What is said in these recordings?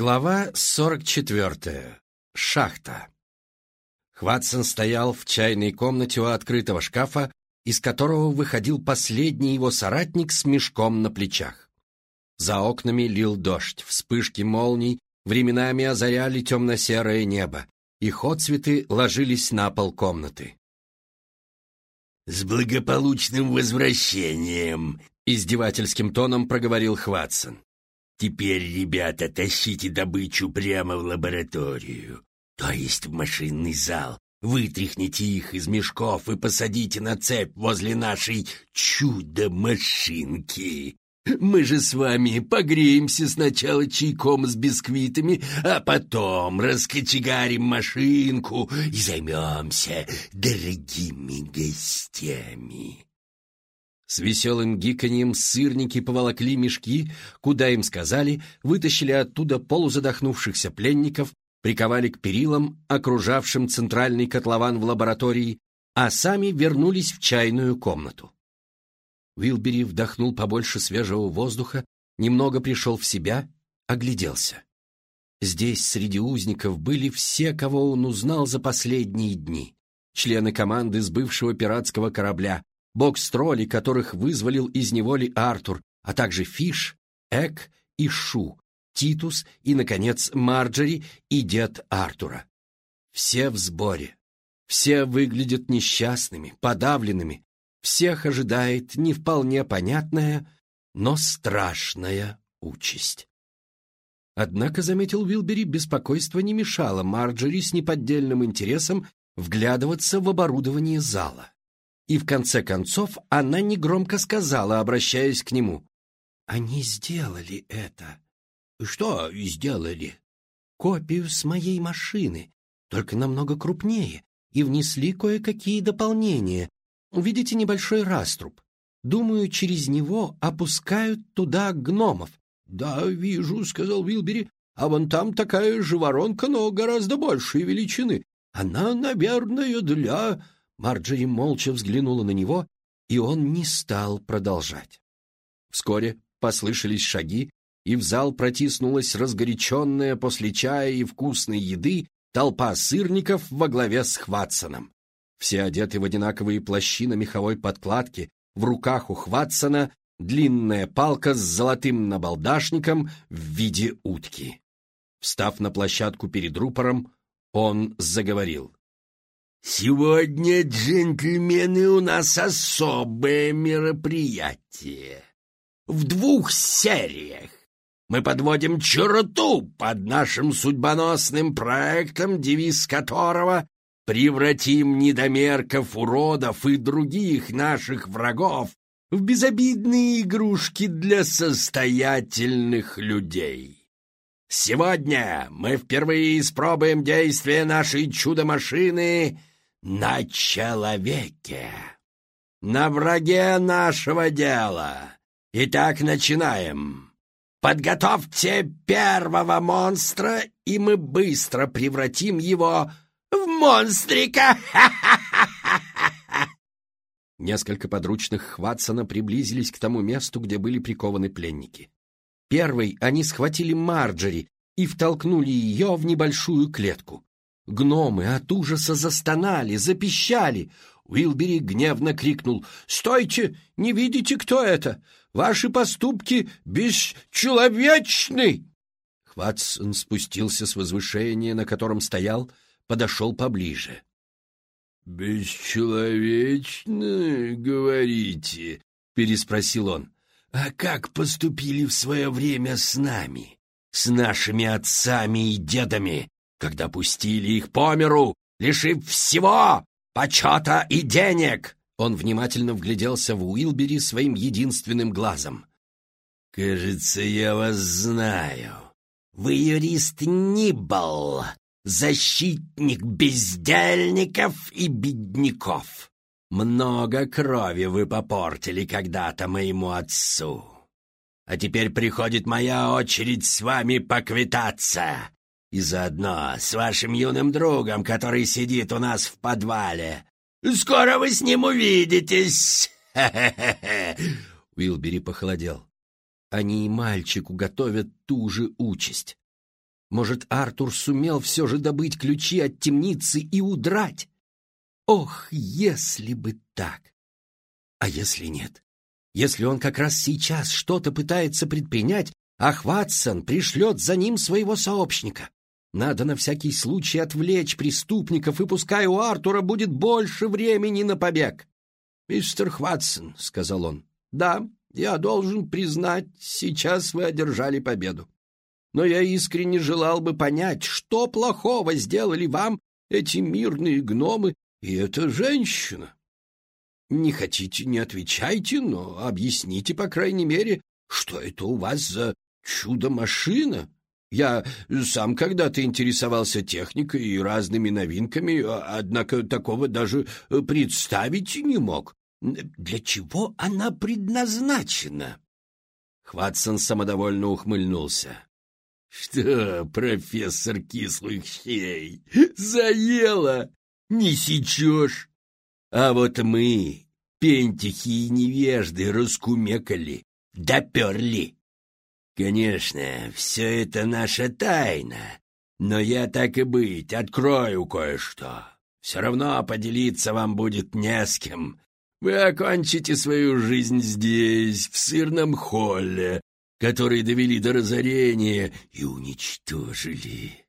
Глава 44. Шахта. Хватсон стоял в чайной комнате у открытого шкафа, из которого выходил последний его соратник с мешком на плечах. За окнами лил дождь, вспышки молний временами озаряли темно-серое небо, их отцветы ложились на пол комнаты. «С благополучным возвращением!» — издевательским тоном проговорил Хватсон. Теперь, ребята, тащите добычу прямо в лабораторию, то есть в машинный зал. Вытряхните их из мешков и посадите на цепь возле нашей чудо-машинки. Мы же с вами погреемся сначала чайком с бисквитами, а потом раскочегарим машинку и займемся дорогими гостями. С веселым гиканьем сырники поволокли мешки, куда им сказали, вытащили оттуда полузадохнувшихся пленников, приковали к перилам, окружавшим центральный котлован в лаборатории, а сами вернулись в чайную комнату. Уилбери вдохнул побольше свежего воздуха, немного пришел в себя, огляделся. Здесь среди узников были все, кого он узнал за последние дни. Члены команды с бывшего пиратского корабля, бокс-тролли, которых вызволил из неволи Артур, а также Фиш, Эк и Шу, Титус и, наконец, Марджери и дед Артура. Все в сборе. Все выглядят несчастными, подавленными. Всех ожидает не вполне понятная, но страшная участь. Однако, заметил Уилбери, беспокойство не мешало Марджери с неподдельным интересом вглядываться в оборудование зала. И в конце концов она негромко сказала, обращаясь к нему. «Они сделали это». «Что сделали?» «Копию с моей машины, только намного крупнее, и внесли кое-какие дополнения. Увидите небольшой раструб. Думаю, через него опускают туда гномов». «Да, вижу», — сказал Вилбери. «А вон там такая же воронка, но гораздо большей величины. Она, наверное, для...» Марджери молча взглянула на него, и он не стал продолжать. Вскоре послышались шаги, и в зал протиснулась разгоряченная после чая и вкусной еды толпа сырников во главе с Хватсоном. Все одеты в одинаковые плащи на меховой подкладке, в руках у Хватсона длинная палка с золотым набалдашником в виде утки. Встав на площадку перед рупором, он заговорил. Сегодня, джентльмены, у нас особое мероприятие. В двух сериях мы подводим черту под нашим судьбоносным проектом, девиз которого «Превратим недомерков, уродов и других наших врагов в безобидные игрушки для состоятельных людей». Сегодня мы впервые испробуем действие нашей чудо-машины на человеке, на враге нашего дела. Итак, начинаем. Подготовьте первого монстра, и мы быстро превратим его в монстрика. Несколько подручных Хватсона приблизились к тому месту, где были прикованы пленники. Первый они схватили Марджери и втолкнули ее в небольшую клетку. Гномы от ужаса застонали, запищали. Уилбери гневно крикнул «Стойте! Не видите, кто это? Ваши поступки бесчеловечны!» Хватсон спустился с возвышения, на котором стоял, подошел поближе. «Бесчеловечно, говорите?» — переспросил он. «А как поступили в свое время с нами, с нашими отцами и дедами, когда пустили их по миру, лишив всего почета и денег!» Он внимательно вгляделся в Уилбери своим единственным глазом. «Кажется, я вас знаю. Вы юрист Нибл, защитник бездельников и бедняков. Много крови вы попортили когда-то моему отцу. А теперь приходит моя очередь с вами поквитаться. И заодно с вашим юным другом, который сидит у нас в подвале. Скоро вы с ним увидитесь!» Уилбери похолодел. Они и мальчику готовят ту же участь. Может, Артур сумел все же добыть ключи от темницы и удрать? Ох, если бы так! А если нет? Если он как раз сейчас что-то пытается предпринять, а Хватсон пришлет за ним своего сообщника. Надо на всякий случай отвлечь преступников, и пускай у Артура будет больше времени на побег. «Мистер Хватсон», — сказал он, — «да, я должен признать, сейчас вы одержали победу. Но я искренне желал бы понять, что плохого сделали вам эти мирные гномы и эта женщина. Не хотите, не отвечайте, но объясните, по крайней мере, что это у вас за чудо-машина. Я сам когда-то интересовался техникой и разными новинками, однако такого даже представить не мог. Для чего она предназначена? Хватсон самодовольно ухмыльнулся. «Что, профессор кислых щей, заело? Не сечешь? А вот мы, пентихи и невежды, раскумекали, доперли. Конечно, все это наша тайна, но я так и быть открою кое-что. Все равно поделиться вам будет не с кем. Вы окончите свою жизнь здесь, в сырном холле, который довели до разорения и уничтожили.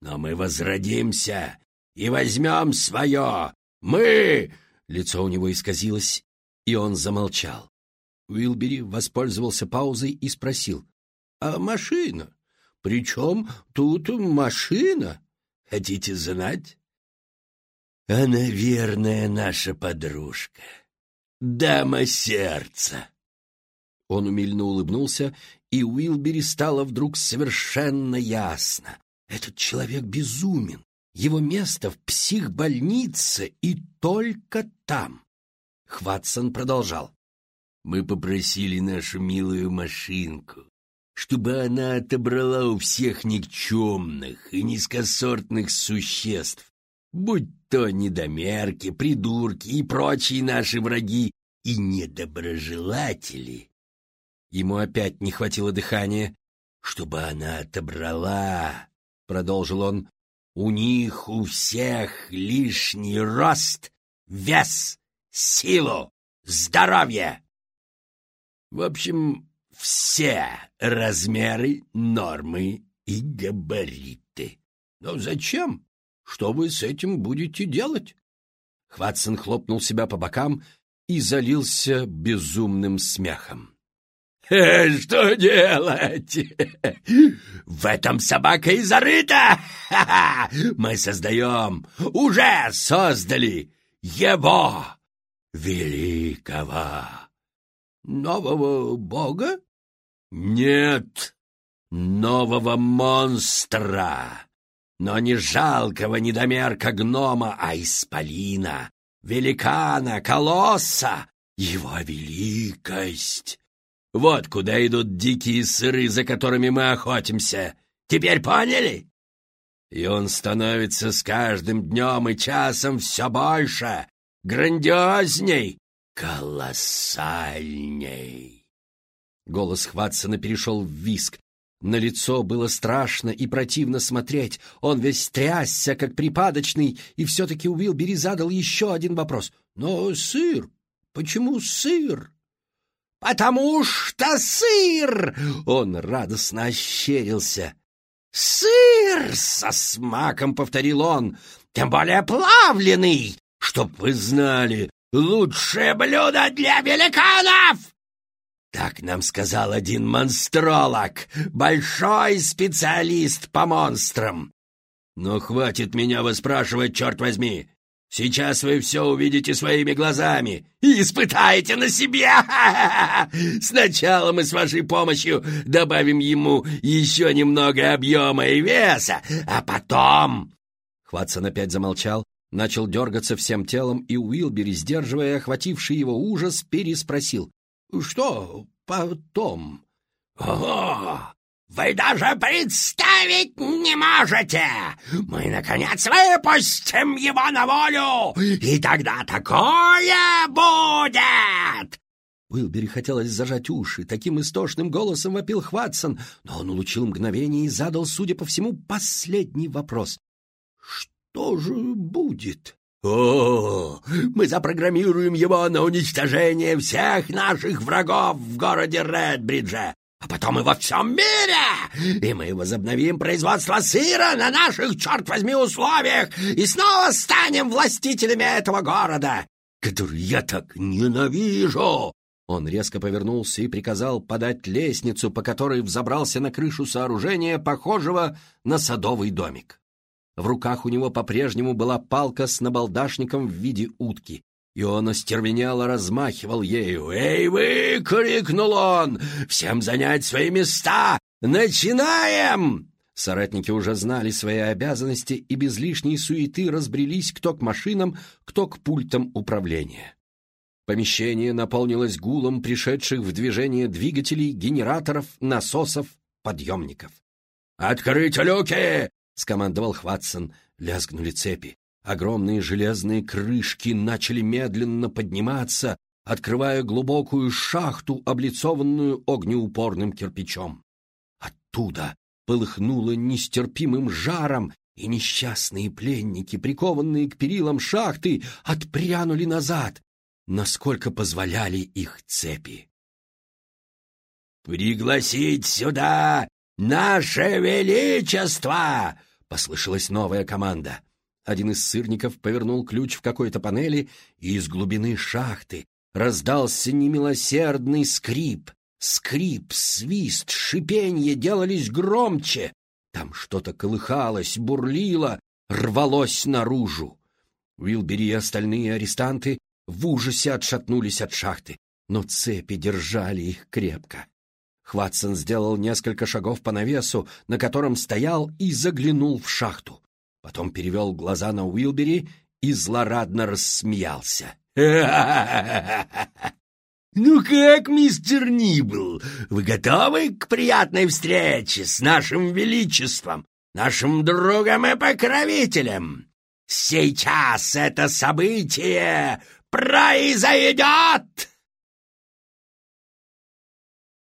Но мы возродимся и возьмем свое. Мы...» Лицо у него исказилось, и он замолчал. Уилбери воспользовался паузой и спросил. «А машина? Причем тут машина? Хотите знать?» «Она верная наша подружка, дама сердца». Он умильно улыбнулся, и Уилбери стало вдруг совершенно ясно. Этот человек безумен. Его место в психбольнице и только там. Хватсон продолжал. Мы попросили нашу милую машинку, чтобы она отобрала у всех никчемных и низкосортных существ, будь то недомерки, придурки и прочие наши враги и недоброжелатели. Ему опять не хватило дыхания. «Чтобы она отобрала», — продолжил он, — «у них у всех лишний рост, вес, силу, здоровье. В общем, все размеры, нормы и габариты. Но зачем? Что вы с этим будете делать?» Хватсон хлопнул себя по бокам и залился безумным смехом. «Что делать? В этом собака и зарыта! Мы создаем, уже создали его, великого. Нового бога? Нет, нового монстра, но не жалкого недомерка гнома, а исполина, великана, колосса, его великость» Вот куда идут дикие сыры, за которыми мы охотимся. Теперь поняли? И он становится с каждым днем и часом все больше, грандиозней, колоссальней. Голос Хватсона перешел в виск. На лицо было страшно и противно смотреть. Он весь трясся, как припадочный, и все-таки Уилбери задал еще один вопрос. «Но сыр? Почему сыр?» потому что сыр!» Он радостно ощерился. «Сыр!» — со смаком повторил он. «Тем более плавленый, чтоб вы знали, лучшее блюдо для великанов!» Так нам сказал один монстролог, большой специалист по монстрам. Но хватит меня выспрашивать, черт возьми. Сейчас вы все увидите своими глазами и испытаете на себе. Сначала мы с вашей помощью добавим ему еще немного объема и веса, а потом...» Хватсон опять замолчал, начал дергаться всем телом, и Уилбери, сдерживая охвативший его ужас, переспросил. «Что потом?» «Ого! Вы даже представить не можете! Мы, наконец, выпустим его на волю, и тогда такое будет! Уилбери хотелось зажать уши. Таким истошным голосом вопил Хватсон, но он улучил мгновение и задал, судя по всему, последний вопрос. «Что же будет?» «О, мы запрограммируем его на уничтожение всех наших врагов в городе Редбридже, а потом и во всем мире! И мы возобновим производство сыра на наших, черт возьми, условиях и снова станем властителями этого города, который я так ненавижу!» Он резко повернулся и приказал подать лестницу, по которой взобрался на крышу сооружения, похожего на садовый домик. В руках у него по-прежнему была палка с набалдашником в виде утки, и он остервенело размахивал ею. «Эй вы!» — крикнул он. «Всем занять свои места! Начинаем!» Соратники уже знали свои обязанности и без лишней суеты разбрелись кто к машинам, кто к пультам управления. Помещение наполнилось гулом пришедших в движение двигателей, генераторов, насосов, подъемников. «Открыть люки!» — скомандовал Хватсон. Лязгнули цепи. Огромные железные крышки начали медленно подниматься, открывая глубокую шахту, облицованную огнеупорным кирпичом. Оттуда полыхнуло нестерпимым жаром, и несчастные пленники, прикованные к перилам шахты, отпрянули назад, насколько позволяли их цепи. «Пригласить сюда наше величество!» — послышалась новая команда. Один из сырников повернул ключ в какой-то панели, и из глубины шахты раздался немилосердный скрип. Скрип, свист, шипенье делались громче. Там что-то колыхалось, бурлило, рвалось наружу. Уилбери и остальные арестанты в ужасе отшатнулись от шахты, но цепи держали их крепко. Хватсон сделал несколько шагов по навесу, на котором стоял, и заглянул в шахту. Потом перевел глаза на Уилбери и злорадно рассмеялся. «Ну как, мистер Нибл, вы готовы к приятной встрече с нашим величеством, нашим другом и покровителем? Сейчас это событие произойдет!»